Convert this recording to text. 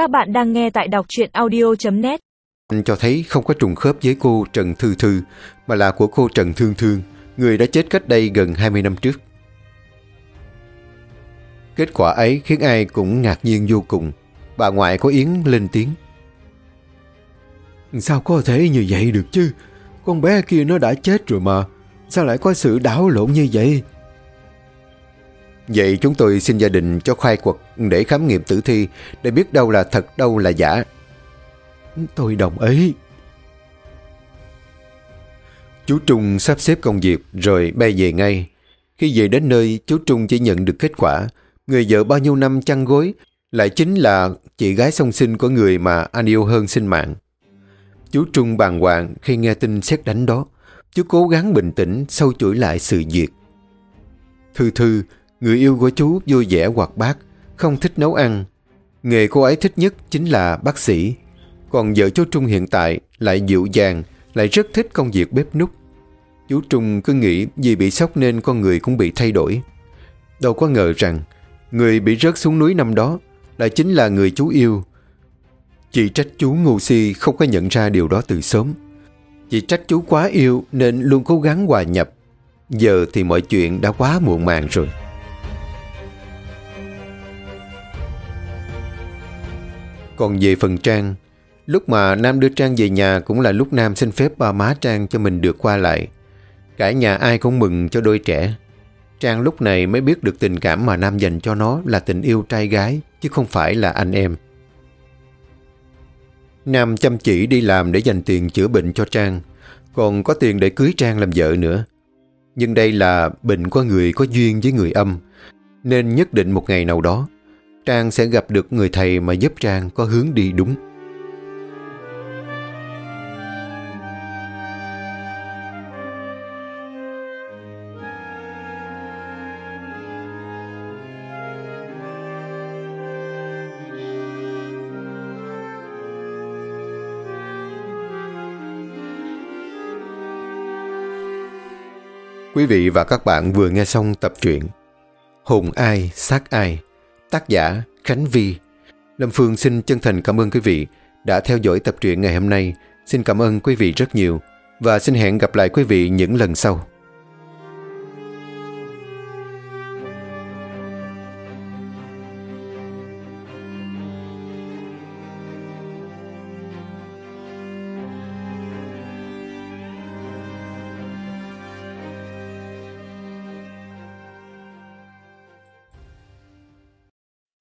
Các bạn đang nghe tại đọc truyện audio.net cho thấy không có trùng khớp với cô Trần Thư Thư mà là của cô Trần Thương Thương, người đã chết cách đây gần 20 năm trước. Kết quả ấy khiến ai cũng ngạc nhiên vô cùng. Bà ngoại có Yến lên tiếng. Sao có thể như vậy được chứ? Con bé kia nó đã chết rồi mà. Sao lại có sự đảo lộn như vậy? Vậy chúng tôi xin gia đình cho khai quật để khám nghiệm tử thi để biết đâu là thật đâu là giả. Tôi đồng ý. Chú Trung sắp xếp công việc rồi bay về ngay. Khi về đến nơi, chú Trung chỉ nhận được kết quả. Người vợ bao nhiêu năm chăn gối lại chính là chị gái song sinh của người mà anh yêu hơn sinh mạng. Chú Trung bàng hoàng khi nghe tin xét đánh đó. Chú cố gắng bình tĩnh sâu chuỗi lại sự việc. Thư Thư, người yêu của chú vui vẻ hoạt bát, không thích nấu ăn. Nghề cô ấy thích nhất chính là bác sĩ. Còn vợ chú Trung hiện tại lại dịu dàng, lại rất thích công việc bếp nút. Chú Trung cứ nghĩ vì bị sốc nên con người cũng bị thay đổi. Đâu có ngờ rằng người bị rớt xuống núi năm đó lại chính là người chú yêu. Chị trách chú ngu si không có nhận ra điều đó từ sớm. Chị trách chú quá yêu nên luôn cố gắng hòa nhập. Giờ thì mọi chuyện đã quá muộn màng rồi. Còn về phần Trang, lúc mà Nam đưa Trang về nhà cũng là lúc Nam xin phép ba má Trang cho mình được qua lại. Cả nhà ai cũng mừng cho đôi trẻ. Trang lúc này mới biết được tình cảm mà Nam dành cho nó là tình yêu trai gái, chứ không phải là anh em. Nam chăm chỉ đi làm để dành tiền chữa bệnh cho Trang, còn có tiền để cưới Trang làm vợ nữa. Nhưng đây là bệnh của người có duyên với người âm, nên nhất định một ngày nào đó, Trang sẽ gặp được người thầy mà giúp Trang có hướng đi đúng. Quý vị và các bạn vừa nghe xong tập truyện Hồn ai, xác ai Tác giả Khánh Vi Lâm Phương xin chân thành cảm ơn quý vị đã theo dõi tập truyện ngày hôm nay. Xin cảm ơn quý vị rất nhiều và xin hẹn gặp lại quý vị những lần sau.